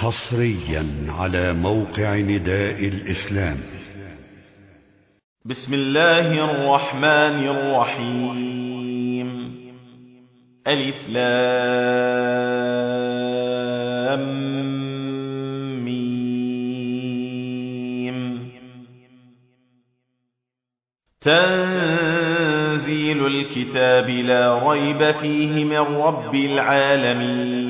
حصريا على موقع نداء الإسلام. بسم الله الرحمن الرحيم. ألف لام ميم. تنزيل الكتاب لا ريب فيه من رب العالمين.